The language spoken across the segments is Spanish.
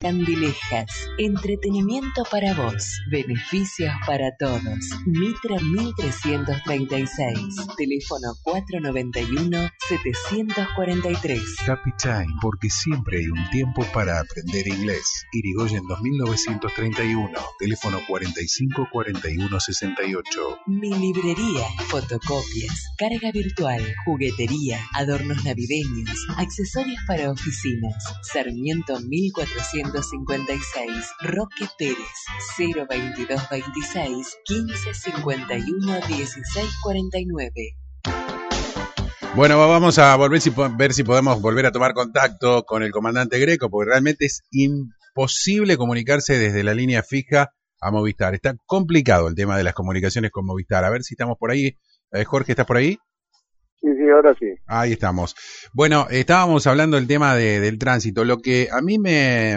Candilejas, entretenimiento para vos, beneficios para todos. Mitra 1336, teléfono 491-743. Happy Time, porque siempre hay un tiempo para aprender inglés. Irigoyen 2931, teléfono 454168. Mi librería, fotocopias, carga virtual, juguetería, adornos navideños, accesorios para oficinas. Sarmiento 1400 156 Roque Pérez 02226 1551 1649 bueno, vamos a volver si, ver si podemos volver a tomar contacto con el comandante Greco, porque realmente es imposible comunicarse desde la línea fija a Movistar. Está complicado el tema de las comunicaciones con Movistar. A ver si estamos por ahí. Eh, Jorge, ¿estás por ahí? Sí, sí, ahora sí. Ahí estamos. Bueno, estábamos hablando del tema del tránsito. Lo que a mí me,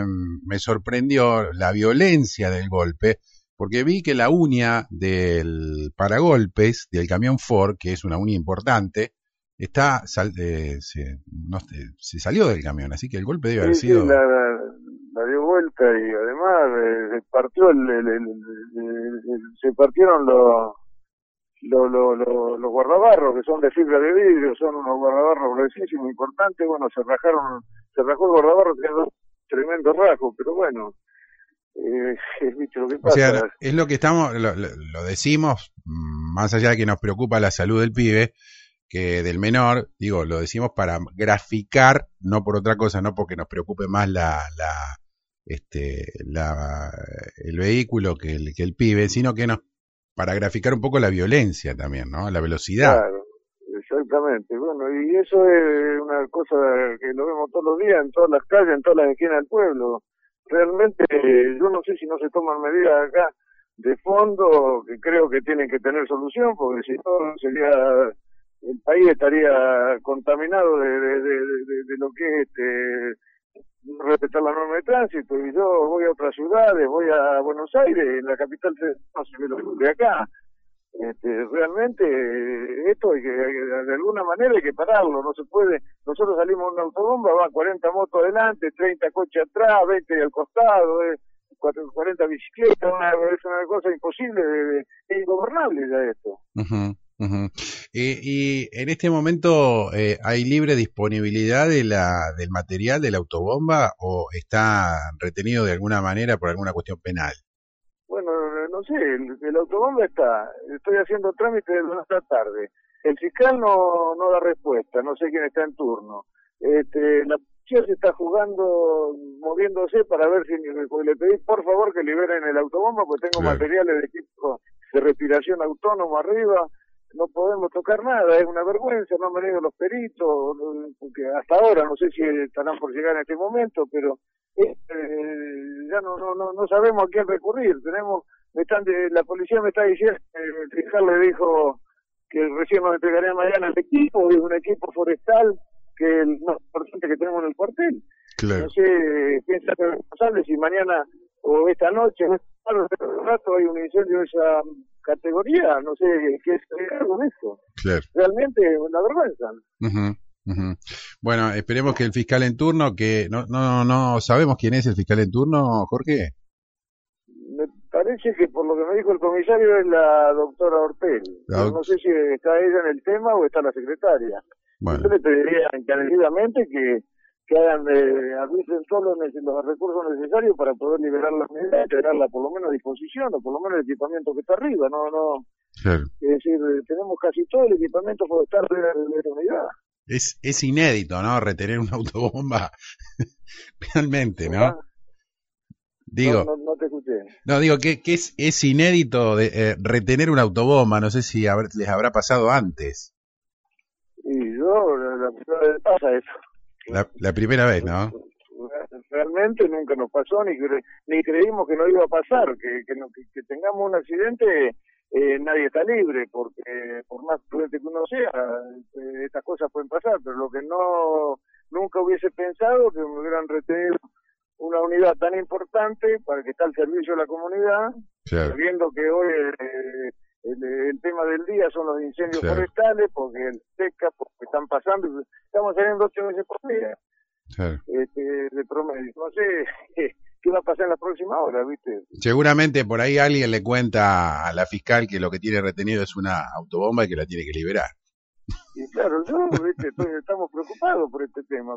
sorprendió, la violencia del golpe, porque vi que la uña del paragolpes del camión Ford, que es una uña importante, está eh, se, salió del camión, así que el golpe debe haber sido... la, dio vuelta y además eh, se partió se partieron los lo, lo, lo, los guardabarros que son de fibra de vidrio, son unos guardabarros gruesísimos, importantes, bueno, se rajaron, se rajó el guardabarro, quedó tremendo rajo, pero bueno, eh, es lo que pasa. O sea, es lo que estamos, lo, lo, decimos, más allá de que nos preocupa la salud del pibe, que del menor, digo, lo decimos para graficar, no por otra cosa, no porque nos preocupe más la, la este, la, el vehículo que el, que el pibe, sino que nos para graficar un poco la violencia también, ¿no? La velocidad. Claro, exactamente. Bueno, y eso es una cosa que lo vemos todos los días en todas las calles, en todas las esquinas del pueblo. Realmente, yo no sé si no se toman medidas acá de fondo que creo que tienen que tener solución, porque si no sería el país estaría contaminado de, de lo que es este respetar la norma de tránsito y yo voy a otras ciudades, voy a Buenos Aires, en la capital no se ve lo de acá. Este, realmente esto hay que, de alguna manera hay que pararlo, no se puede, nosotros salimos en una autobomba, va 40 motos adelante, 30 coches atrás, 20 al costado, eh, 40 bicicletas, una, es una cosa imposible, de, ingobernable ya esto. Y en este momento, eh, ¿hay libre disponibilidad de la, del material de la autobomba o está retenido de alguna manera por alguna cuestión penal? Bueno, no sé, el, autobomba está, estoy haciendo trámite de esta tarde. El fiscal no, no da respuesta, no sé quién está en turno. Este, la policía se está jugando, moviéndose para ver si le pedí por favor que liberen el autobomba, porque tengo materiales de equipo de respiración autónomo arriba, no podemos tocar nada, es una vergüenza, no han venido los peritos, porque hasta ahora no sé si estarán por llegar en este momento, pero eh, ya no, no, no, no sabemos a quién recurrir, tenemos, me están de, la policía me está diciendo, el fiscal le dijo que recién nos entregaría mañana el equipo, es un equipo forestal que el más importante que tenemos en el cuartel. No sé, piensa que responsable si mañana o esta noche, en este rato hay un incendio esa categoría, no sé qué es con eso. Realmente una vergüenza. Bueno, esperemos que el fiscal en turno, que no, no, no sabemos quién es el fiscal en turno, Jorge. Me parece que por lo que me dijo el comisario es la doctora Ortel. No sé si está ella en el tema o está la secretaria. Yo le pediría encarecidamente que que hagan, eh, administren todos los, recursos necesarios para poder liberar las medidas y tenerla por lo menos a disposición, o por lo menos el equipamiento que está arriba, no, no. Es decir, tenemos casi todo el equipamiento estar de, de la unidad. Es, es inédito, ¿no? Retener una autobomba. Realmente, ¿no? Ah. Digo, no, no, te escuché. No, digo que, que es, es inédito de, eh, retener una autobomba, no sé si les habrá pasado antes. Y yo, la, primera vez pasa eso. La, primera vez, ¿no? Realmente nunca nos pasó, ni, ni creímos que no iba a pasar, que, que, que, tengamos un accidente, eh, nadie está libre, porque por más prudente que uno sea, eh, estas cosas pueden pasar, pero lo que no nunca hubiese pensado que me hubieran retenido una unidad tan importante para que está al servicio de la comunidad, sabiendo que hoy el, tema del día son los incendios forestales, porque el seca, porque están pasando, estamos saliendo ocho veces por día. Este, de promedio. No sé, pasar en la próxima hora, ¿viste? Seguramente por ahí alguien le cuenta a la fiscal que lo que tiene retenido es una autobomba y que la tiene que liberar. Y claro, yo, ¿viste? estamos preocupados por este tema.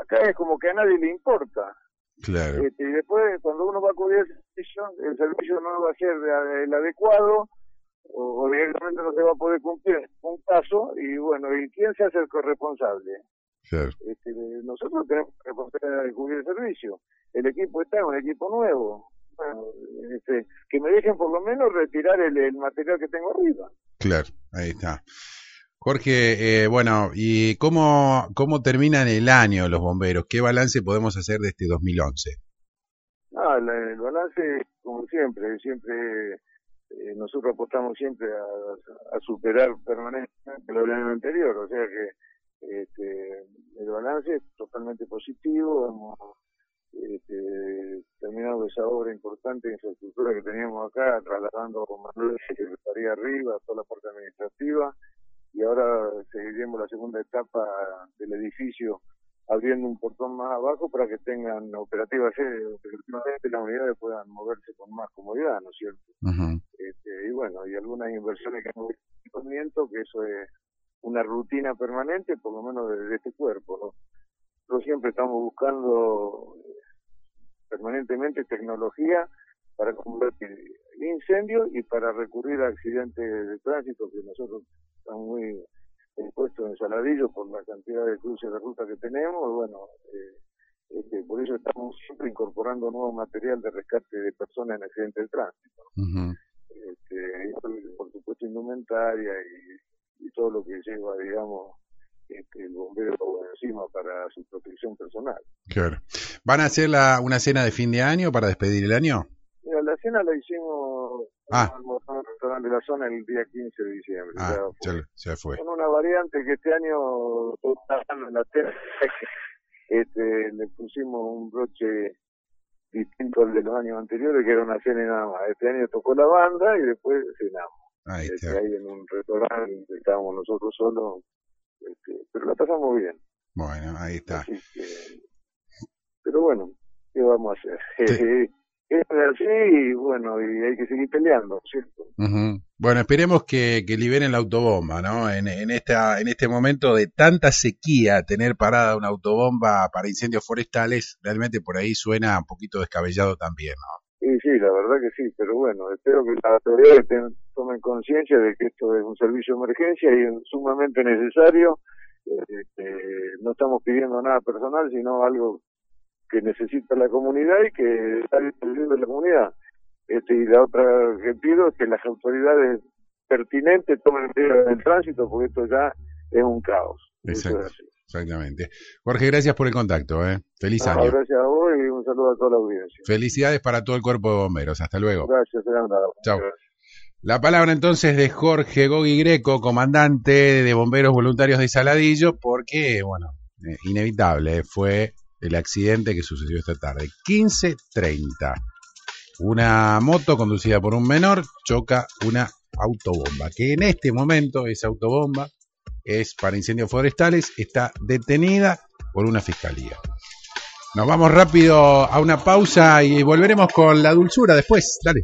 acá es como que a nadie le importa. Claro. Este, y después, cuando uno va a cubrir el servicio, el servicio no va a ser el adecuado o, directamente no se va a poder cumplir un caso y bueno, ¿y quién se hace el corresponsable? Claro. Este, nosotros tenemos responsabilidad de cubrir el servicio. El equipo está, un equipo nuevo. Bueno, este, que me dejen por lo menos retirar el, el material que tengo arriba. Claro, ahí está. Jorge, eh, bueno, ¿y cómo, cómo terminan el año los bomberos? ¿Qué balance podemos hacer de este 2011? Ah, el balance, como siempre, siempre eh, nosotros apostamos siempre a, superar permanentemente el año anterior, o sea que este, el balance es totalmente positivo, hemos este, terminado esa obra importante de infraestructura que teníamos acá, trasladando Manuel de Secretaría arriba, toda la parte administrativa, ahora seguiremos la segunda etapa del edificio abriendo un portón más abajo para que tengan operativas operativamente las unidades puedan moverse con más comodidad, ¿no es cierto? este, y bueno, y algunas inversiones que hemos visto, que eso es una rutina permanente, por lo menos de, este cuerpo, ¿no? Nosotros siempre estamos buscando permanentemente tecnología para combatir incendios y para recurrir a accidentes de tránsito que nosotros están muy puestos en Saladillo por la cantidad de cruces de ruta que tenemos. Bueno, eh, este, por eso estamos siempre incorporando nuevo material de rescate de personas en accidentes de tránsito. este, por supuesto, indumentaria y, y, todo lo que lleva, digamos, este, el bombero encima para su protección personal. Claro. ¿Van a hacer la, una cena de fin de año para despedir el año? Mira, la cena la hicimos ah. el restaurante de la zona el día 15 de diciembre. Ah, ya, fue. Con una variante que este año en la cena, este, le pusimos un broche distinto al de los años anteriores, que era una cena y nada más. Este año tocó la banda y después cenamos. Ahí, este, ahí en un restaurante estábamos nosotros solos, este, pero la pasamos bien. Bueno, ahí está. pero bueno, ¿qué vamos a hacer? es así y bueno, y hay que seguir peleando, ¿cierto? Bueno, esperemos que, que, liberen la autobomba, ¿no? En, en, esta, en este momento de tanta sequía, tener parada una autobomba para incendios forestales, realmente por ahí suena un poquito descabellado también, ¿no? Sí, sí, la verdad que sí, pero bueno, espero que las autoridades tomen conciencia de que esto es un servicio de emergencia y es sumamente necesario. Este, no estamos pidiendo nada personal, sino algo que necesita la comunidad y que está disponible de la comunidad. Este, y la otra que pido es que las autoridades pertinentes tomen el tránsito, porque esto ya es un caos. exactamente. Jorge, gracias por el contacto. ¿eh? Feliz año. Gracias a vos y un saludo a toda la audiencia. Felicidades para todo el cuerpo de bomberos. Hasta luego. Gracias, Chao. La palabra entonces de Jorge Gogui Greco, comandante de Bomberos Voluntarios de Saladillo, porque, bueno, eh, inevitable, fue el accidente que sucedió esta tarde. 15.30. Una moto conducida por un menor choca una autobomba, que en este momento esa autobomba es para incendios forestales, está detenida por una fiscalía. Nos vamos rápido a una pausa y volveremos con la dulzura después. Dale.